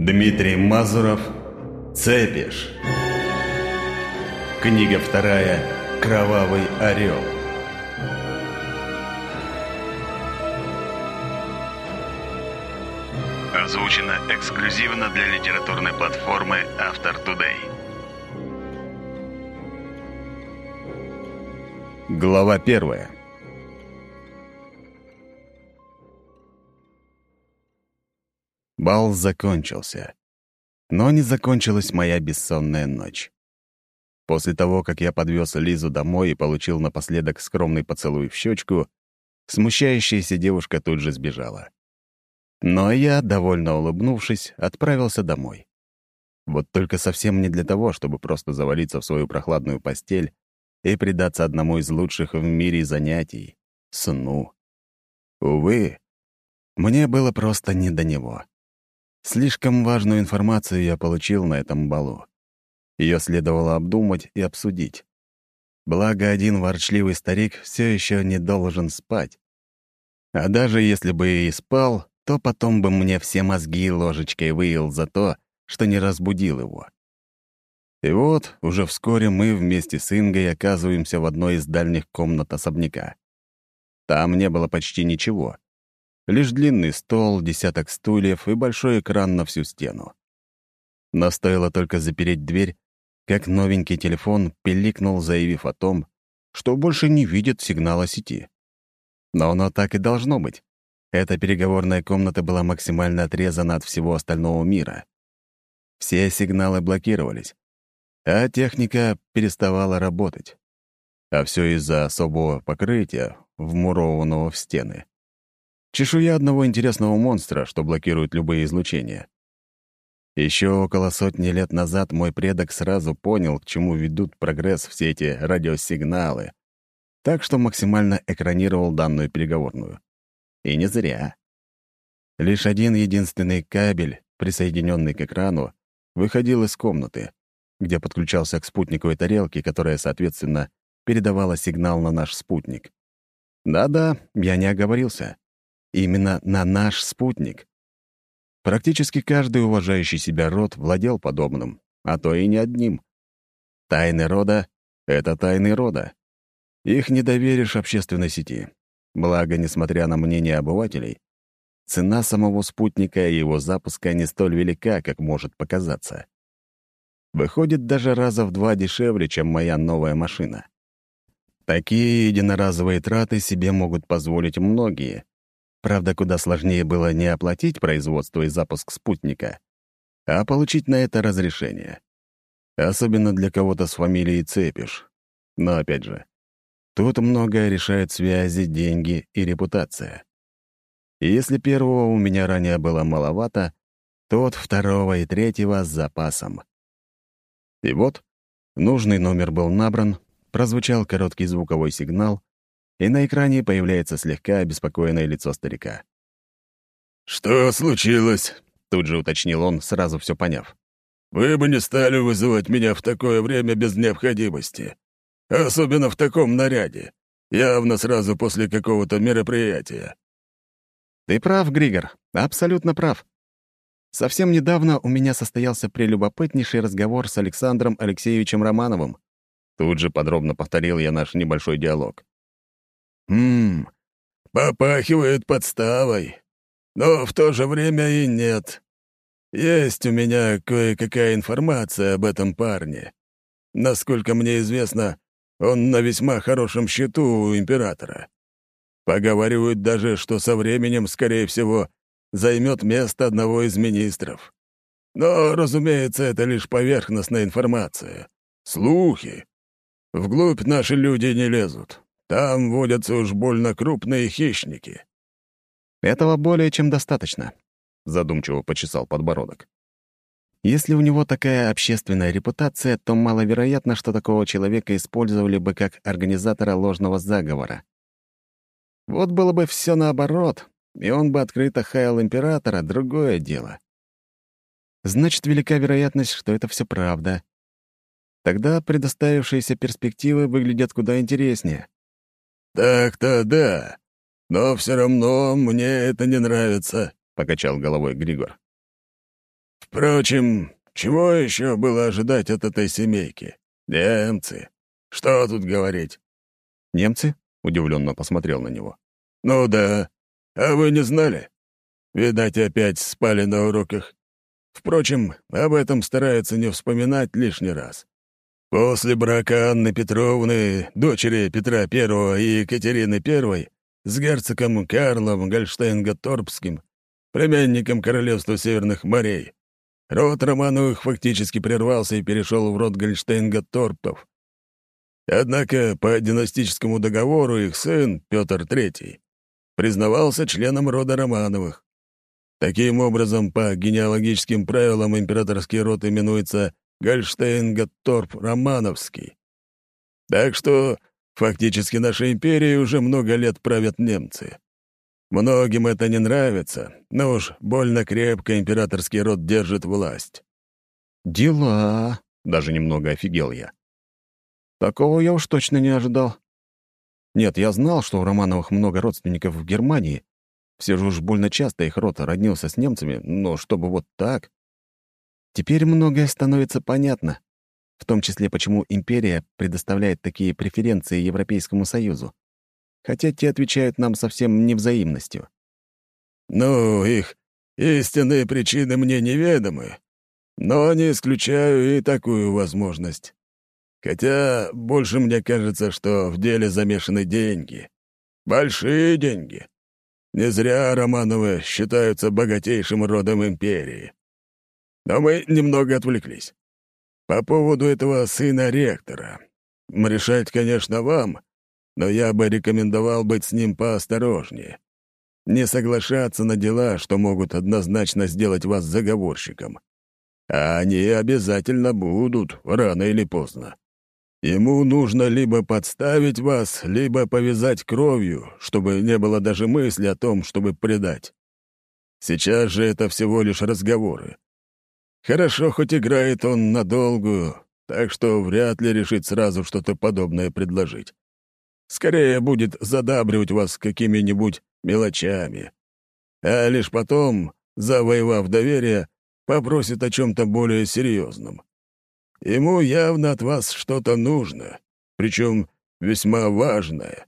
Дмитрий Мазуров «Цепиш». Книга вторая «Кровавый орел». Озвучено эксклюзивно для литературной платформы Автор Today. Глава первая. Бал закончился. Но не закончилась моя бессонная ночь. После того, как я подвез Лизу домой и получил напоследок скромный поцелуй в щечку, смущающаяся девушка тут же сбежала. Но я, довольно улыбнувшись, отправился домой. Вот только совсем не для того, чтобы просто завалиться в свою прохладную постель и предаться одному из лучших в мире занятий — сну. Увы, мне было просто не до него. Слишком важную информацию я получил на этом балу. Ее следовало обдумать и обсудить. Благо, один ворчливый старик все еще не должен спать. А даже если бы и спал, то потом бы мне все мозги ложечкой выил за то, что не разбудил его. И вот уже вскоре мы вместе с Ингой оказываемся в одной из дальних комнат особняка. Там не было почти ничего. Лишь длинный стол, десяток стульев и большой экран на всю стену. Но стоило только запереть дверь, как новенький телефон пиликнул, заявив о том, что больше не видит сигнала сети. Но оно так и должно быть. Эта переговорная комната была максимально отрезана от всего остального мира. Все сигналы блокировались, а техника переставала работать. А все из-за особого покрытия, вмурованного в стены. Чешуя одного интересного монстра, что блокирует любые излучения. Еще около сотни лет назад мой предок сразу понял, к чему ведут прогресс все эти радиосигналы, так что максимально экранировал данную переговорную. И не зря. Лишь один единственный кабель, присоединенный к экрану, выходил из комнаты, где подключался к спутниковой тарелке, которая, соответственно, передавала сигнал на наш спутник. Да-да, я не оговорился. Именно на наш спутник. Практически каждый уважающий себя род владел подобным, а то и не одним. Тайны рода — это тайны рода. Их не доверишь общественной сети. Благо, несмотря на мнение обывателей, цена самого спутника и его запуска не столь велика, как может показаться. Выходит даже раза в два дешевле, чем моя новая машина. Такие единоразовые траты себе могут позволить многие, Правда, куда сложнее было не оплатить производство и запуск спутника, а получить на это разрешение. Особенно для кого-то с фамилией Цепиш. Но опять же, тут многое решают связи, деньги и репутация. Если первого у меня ранее было маловато, то от второго и третьего с запасом. И вот нужный номер был набран, прозвучал короткий звуковой сигнал, и на экране появляется слегка обеспокоенное лицо старика. «Что случилось?» — тут же уточнил он, сразу все поняв. «Вы бы не стали вызывать меня в такое время без необходимости. Особенно в таком наряде. Явно сразу после какого-то мероприятия». «Ты прав, Григор, абсолютно прав. Совсем недавно у меня состоялся прелюбопытнейший разговор с Александром Алексеевичем Романовым. Тут же подробно повторил я наш небольшой диалог. «Хм, попахивает подставой. Но в то же время и нет. Есть у меня кое-какая информация об этом парне. Насколько мне известно, он на весьма хорошем счету у императора. Поговаривают даже, что со временем, скорее всего, займет место одного из министров. Но, разумеется, это лишь поверхностная информация. Слухи. Вглубь наши люди не лезут. Там водятся уж больно крупные хищники». «Этого более чем достаточно», — задумчиво почесал подбородок. «Если у него такая общественная репутация, то маловероятно, что такого человека использовали бы как организатора ложного заговора. Вот было бы все наоборот, и он бы открыто хаял императора, другое дело. Значит, велика вероятность, что это все правда. Тогда предоставившиеся перспективы выглядят куда интереснее. «Так-то да, но все равно мне это не нравится», — покачал головой Григор. Впрочем, чего еще было ожидать от этой семейки? Немцы. Что тут говорить? Немцы? Удивленно посмотрел на него. Ну да. А вы не знали? Видать, опять спали на уроках. Впрочем, об этом стараются не вспоминать лишний раз. После брака Анны Петровны, дочери Петра I и Екатерины I, с герцогом Карлом Гольштейн-Гаторбским, племянником Королевства Северных морей, род Романовых фактически прервался и перешел в род Гольштейн-Гаторпов. Однако по династическому договору их сын, Петр III, признавался членом рода Романовых. Таким образом, по генеалогическим правилам императорский род именуется Гольштейн-Гатторп-Романовский. Так что фактически нашей империей уже много лет правят немцы. Многим это не нравится, но уж больно крепко императорский род держит власть. «Дела!» — даже немного офигел я. Такого я уж точно не ожидал. Нет, я знал, что у Романовых много родственников в Германии, все же уж больно часто их род роднился с немцами, но чтобы вот так... Теперь многое становится понятно, в том числе почему империя предоставляет такие преференции Европейскому Союзу, хотя те отвечают нам совсем невзаимностью. «Ну, их истинные причины мне неведомы, но не исключаю и такую возможность. Хотя больше мне кажется, что в деле замешаны деньги. Большие деньги. Не зря Романовы считаются богатейшим родом империи. Но мы немного отвлеклись. По поводу этого сына ректора. Решать, конечно, вам, но я бы рекомендовал быть с ним поосторожнее. Не соглашаться на дела, что могут однозначно сделать вас заговорщиком. А они обязательно будут, рано или поздно. Ему нужно либо подставить вас, либо повязать кровью, чтобы не было даже мысли о том, чтобы предать. Сейчас же это всего лишь разговоры. Хорошо, хоть играет он надолгую, так что вряд ли решит сразу что-то подобное предложить. Скорее будет задабривать вас какими-нибудь мелочами. А лишь потом, завоевав доверие, попросит о чем-то более серьезном. Ему явно от вас что-то нужно, причем весьма важное».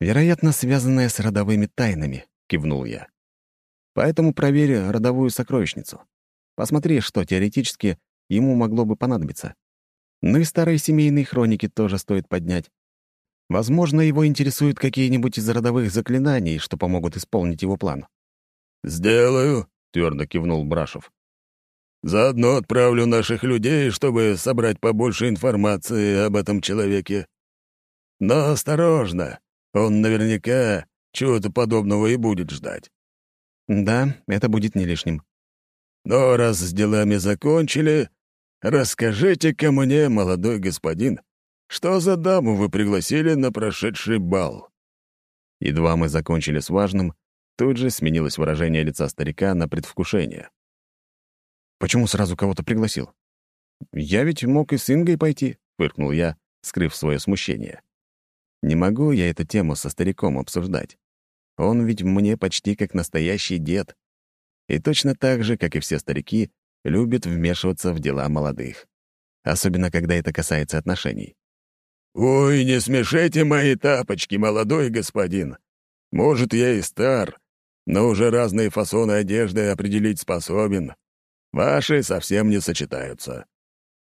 «Вероятно, связанное с родовыми тайнами», — кивнул я. «Поэтому проверь родовую сокровищницу. Посмотри, что теоретически ему могло бы понадобиться. Ну и старые семейные хроники тоже стоит поднять. Возможно, его интересуют какие-нибудь из родовых заклинаний, что помогут исполнить его план». «Сделаю», — твердо кивнул Брашев. Заодно отправлю наших людей, чтобы собрать побольше информации об этом человеке. Но осторожно, он наверняка чего-то подобного и будет ждать. Да, это будет не лишним. Но раз с делами закончили, расскажите-ка мне, молодой господин, что за даму вы пригласили на прошедший бал?» Едва мы закончили с важным, тут же сменилось выражение лица старика на предвкушение. Почему сразу кого-то пригласил? Я ведь мог и с Ингой пойти, фыркнул я, скрыв свое смущение. Не могу я эту тему со стариком обсуждать. Он ведь мне почти как настоящий дед. И точно так же, как и все старики, любит вмешиваться в дела молодых. Особенно, когда это касается отношений. «Ой, не смешите мои тапочки, молодой господин. Может, я и стар, но уже разные фасоны одежды определить способен. Ваши совсем не сочетаются.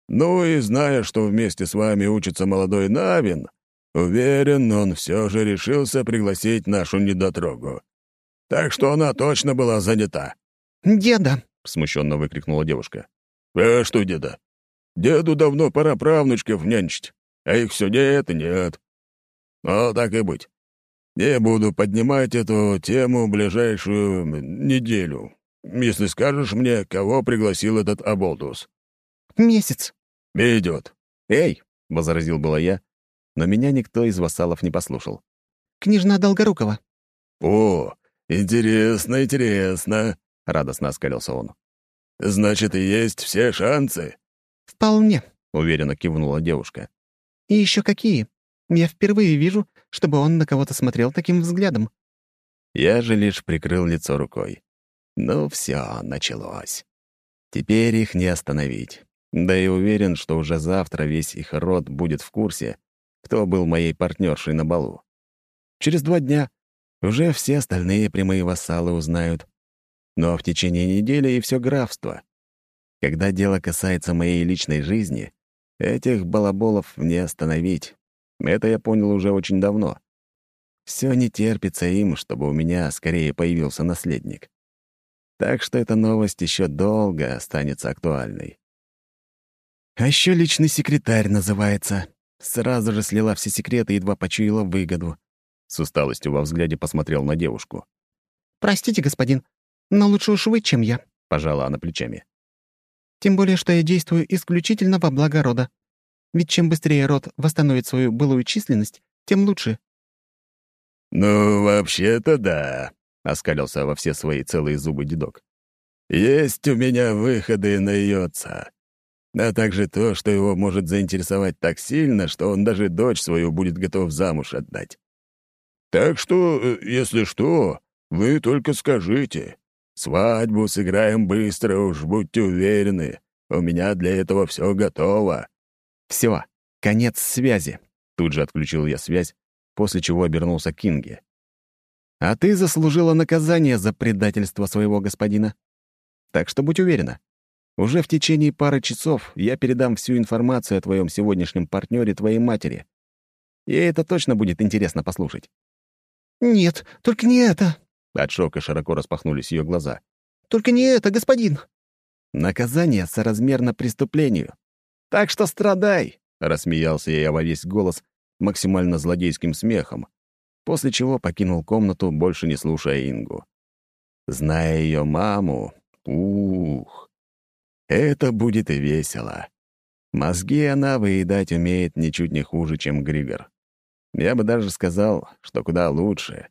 Ну и зная, что вместе с вами учится молодой Навин, уверен, он все же решился пригласить нашу недотрогу. Так что она точно была занята». «Деда!» — смущенно выкрикнула девушка. «А что, деда? Деду давно пора правнучков нянчить, а их все нет и нет. Ну, так и быть. Не буду поднимать эту тему ближайшую неделю если скажешь мне, кого пригласил этот оболтус». «Месяц». «Идет». «Эй!» — возразил было я, но меня никто из вассалов не послушал. «Княжна Долгорукова». «О, интересно, интересно», — радостно оскалился он. «Значит, и есть все шансы?» «Вполне», — уверенно кивнула девушка. «И еще какие? Я впервые вижу, чтобы он на кого-то смотрел таким взглядом». Я же лишь прикрыл лицо рукой. Ну все, началось. Теперь их не остановить. Да и уверен, что уже завтра весь их род будет в курсе, кто был моей партнершей на балу. Через два дня уже все остальные прямые вассалы узнают. Но в течение недели и все графство. Когда дело касается моей личной жизни, этих балаболов не остановить. Это я понял уже очень давно. Все не терпится им, чтобы у меня скорее появился наследник. Так что эта новость еще долго останется актуальной. А еще личный секретарь называется. Сразу же слила все секреты и едва почуяла выгоду. С усталостью во взгляде посмотрел на девушку. «Простите, господин, но лучше уж вы, чем я», — пожала она плечами. «Тем более, что я действую исключительно во благо рода. Ведь чем быстрее род восстановит свою былую численность, тем лучше». «Ну, вообще-то да», — оскалился во все свои целые зубы дедок. «Есть у меня выходы на ее отца, а также то, что его может заинтересовать так сильно, что он даже дочь свою будет готов замуж отдать. Так что, э, если что, вы только скажите. Свадьбу сыграем быстро, уж будьте уверены. У меня для этого все готово». Все, конец связи. Тут же отключил я связь, после чего обернулся к Кинге. «А ты заслужила наказание за предательство своего господина. Так что будь уверена, уже в течение пары часов я передам всю информацию о твоем сегодняшнем партнере твоей матери. Ей это точно будет интересно послушать. «Нет, только не это!» От шока широко распахнулись ее глаза. «Только не это, господин!» «Наказание соразмерно преступлению. Так что страдай!» — рассмеялся я во весь голос максимально злодейским смехом, после чего покинул комнату, больше не слушая Ингу. Зная ее маму, ух, это будет весело. Мозги она выедать умеет ничуть не хуже, чем Григор. Я бы даже сказал, что куда лучше.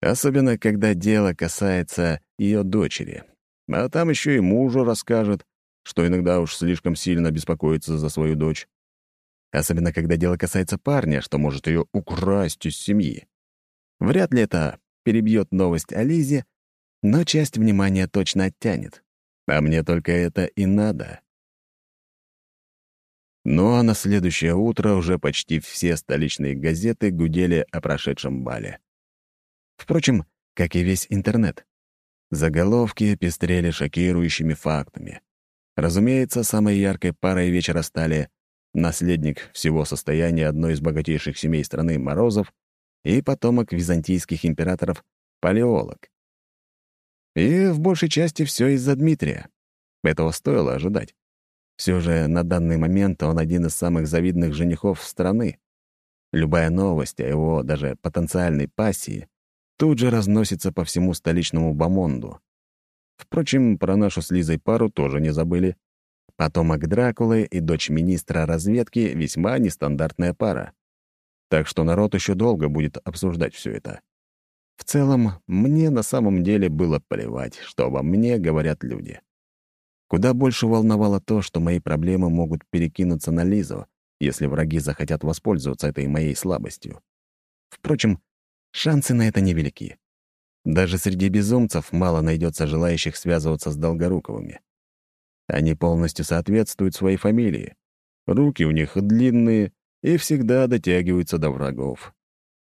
Особенно, когда дело касается ее дочери. А там еще и мужу расскажет, что иногда уж слишком сильно беспокоится за свою дочь. Особенно, когда дело касается парня, что может ее украсть из семьи. Вряд ли это перебьет новость о Лизе, но часть внимания точно оттянет. А мне только это и надо. Ну а на следующее утро уже почти все столичные газеты гудели о прошедшем бале. Впрочем, как и весь интернет. Заголовки пестрели шокирующими фактами. Разумеется, самой яркой парой вечера стали наследник всего состояния одной из богатейших семей страны Морозов и потомок византийских императоров Палеолог. И в большей части все из-за Дмитрия. Этого стоило ожидать. Все же на данный момент он один из самых завидных женихов страны. Любая новость о его даже потенциальной пассии тут же разносится по всему столичному бомонду. Впрочем, про нашу с Лизой пару тоже не забыли. Потомок Дракулы и дочь министра разведки — весьма нестандартная пара. Так что народ еще долго будет обсуждать все это. В целом, мне на самом деле было плевать, что обо мне говорят люди. Куда больше волновало то, что мои проблемы могут перекинуться на Лизу, если враги захотят воспользоваться этой моей слабостью. Впрочем, шансы на это невелики. Даже среди безумцев мало найдется желающих связываться с Долгоруковыми. Они полностью соответствуют своей фамилии. Руки у них длинные и всегда дотягиваются до врагов.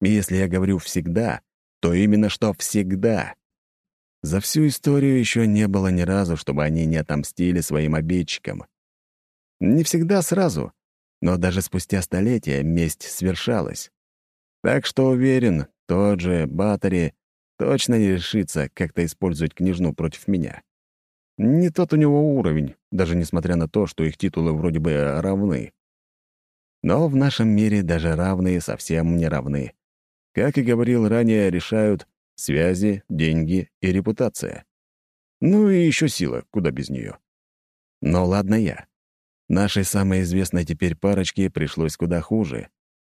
Если я говорю «всегда», то именно что «всегда». За всю историю еще не было ни разу, чтобы они не отомстили своим обидчикам. Не всегда сразу, но даже спустя столетия месть свершалась. Так что уверен, тот же Батари точно не решится как-то использовать княжну против меня. Не тот у него уровень, даже несмотря на то, что их титулы вроде бы равны. Но в нашем мире даже равные совсем не равны. Как и говорил ранее, решают Связи, деньги и репутация. Ну и еще сила, куда без нее. Но ладно я. Нашей самой известной теперь парочке пришлось куда хуже.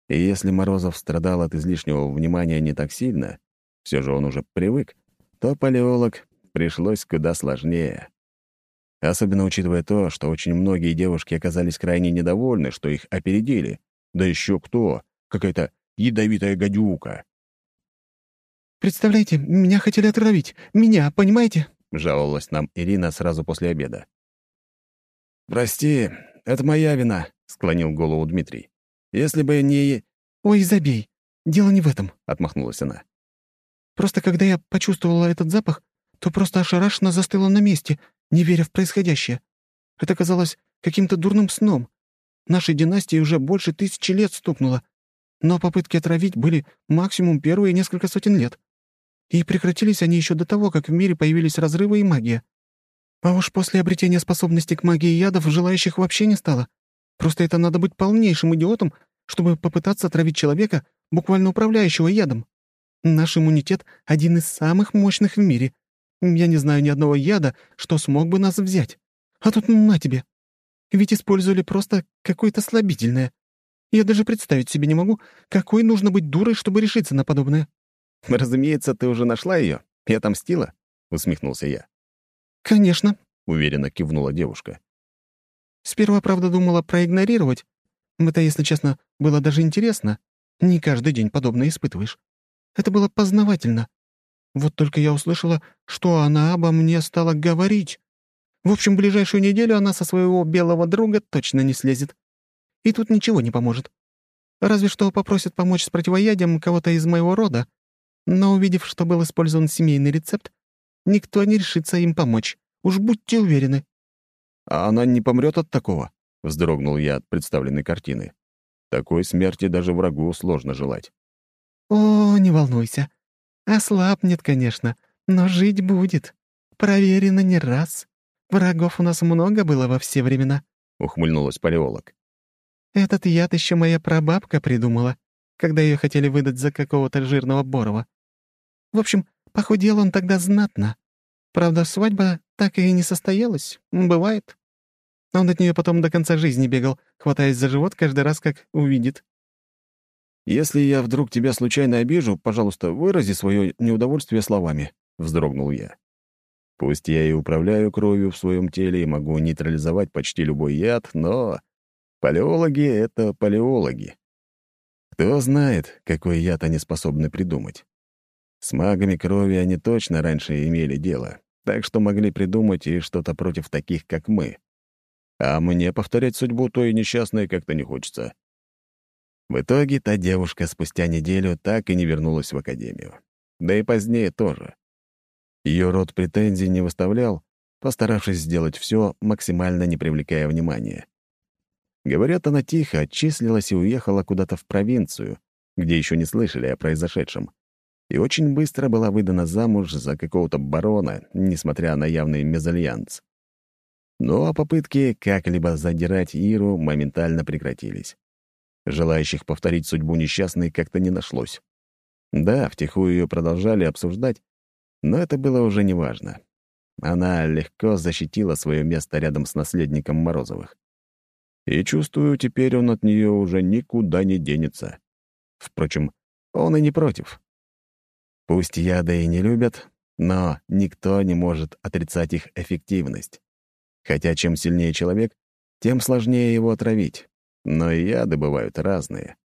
И если Морозов страдал от излишнего внимания не так сильно, все же он уже привык, то палеолог пришлось куда сложнее. Особенно учитывая то, что очень многие девушки оказались крайне недовольны, что их опередили. Да еще кто? Какая-то ядовитая гадюка. «Представляете, меня хотели отравить. Меня, понимаете?» — жаловалась нам Ирина сразу после обеда. «Прости, это моя вина», — склонил голову Дмитрий. «Если бы не...» «Ой, забей. Дело не в этом», — отмахнулась она. «Просто когда я почувствовала этот запах, то просто ошарашенно застыла на месте, не веря в происходящее. Это казалось каким-то дурным сном. Нашей династии уже больше тысячи лет стукнуло, но попытки отравить были максимум первые несколько сотен лет. И прекратились они еще до того, как в мире появились разрывы и магия. А уж после обретения способности к магии ядов желающих вообще не стало. Просто это надо быть полнейшим идиотом, чтобы попытаться отравить человека, буквально управляющего ядом. Наш иммунитет — один из самых мощных в мире. Я не знаю ни одного яда, что смог бы нас взять. А тут на тебе. Ведь использовали просто какое-то слабительное. Я даже представить себе не могу, какой нужно быть дурой, чтобы решиться на подобное. «Разумеется, ты уже нашла ее и отомстила?» — усмехнулся я. «Конечно», — уверенно кивнула девушка. «Сперва, правда, думала проигнорировать. Это, если честно, было даже интересно. Не каждый день подобное испытываешь. Это было познавательно. Вот только я услышала, что она обо мне стала говорить. В общем, ближайшую неделю она со своего белого друга точно не слезет. И тут ничего не поможет. Разве что попросит помочь с противоядием кого-то из моего рода. Но увидев, что был использован семейный рецепт, никто не решится им помочь. Уж будьте уверены. «А она не помрет от такого?» — вздрогнул я от представленной картины. Такой смерти даже врагу сложно желать. «О, не волнуйся. Ослабнет, конечно, но жить будет. Проверено не раз. Врагов у нас много было во все времена», — ухмыльнулась палеолог. «Этот яд еще моя прабабка придумала, когда ее хотели выдать за какого-то жирного Борова. В общем, похудел он тогда знатно. Правда, свадьба так и не состоялась. Бывает. Он от нее потом до конца жизни бегал, хватаясь за живот каждый раз, как увидит. «Если я вдруг тебя случайно обижу, пожалуйста, вырази свое неудовольствие словами», — вздрогнул я. Пусть я и управляю кровью в своем теле и могу нейтрализовать почти любой яд, но палеологи — это палеологи. Кто знает, какой яд они способны придумать. С магами крови они точно раньше имели дело, так что могли придумать и что-то против таких, как мы. А мне повторять судьбу той несчастной как-то не хочется. В итоге та девушка спустя неделю так и не вернулась в академию. Да и позднее тоже. Ее род претензий не выставлял, постаравшись сделать все, максимально не привлекая внимания. Говорят, она тихо отчислилась и уехала куда-то в провинцию, где еще не слышали о произошедшем. И очень быстро была выдана замуж за какого-то барона, несмотря на явный мезальянс. А попытки как-либо задирать Иру моментально прекратились. Желающих повторить судьбу несчастной как-то не нашлось. Да, втихую ее продолжали обсуждать, но это было уже неважно. Она легко защитила свое место рядом с наследником Морозовых. И чувствую, теперь он от нее уже никуда не денется. Впрочем, он и не против. Пусть яды и не любят, но никто не может отрицать их эффективность. Хотя чем сильнее человек, тем сложнее его отравить. Но и яды бывают разные.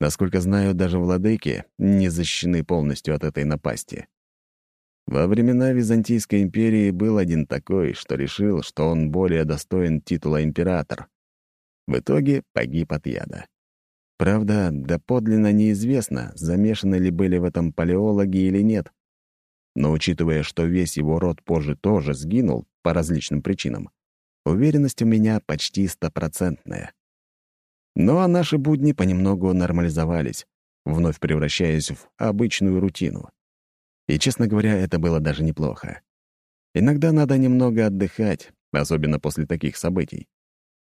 Насколько знаю, даже владыки не защищены полностью от этой напасти. Во времена Византийской империи был один такой, что решил, что он более достоин титула император. В итоге погиб от яда. Правда, доподлинно неизвестно, замешаны ли были в этом палеологи или нет. Но учитывая, что весь его род позже тоже сгинул по различным причинам, уверенность у меня почти стопроцентная. Ну а наши будни понемногу нормализовались, вновь превращаясь в обычную рутину. И, честно говоря, это было даже неплохо. Иногда надо немного отдыхать, особенно после таких событий.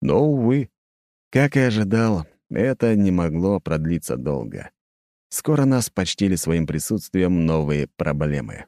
Но, увы, как и ожидал, это не могло продлиться долго. Скоро нас почтили своим присутствием новые проблемы.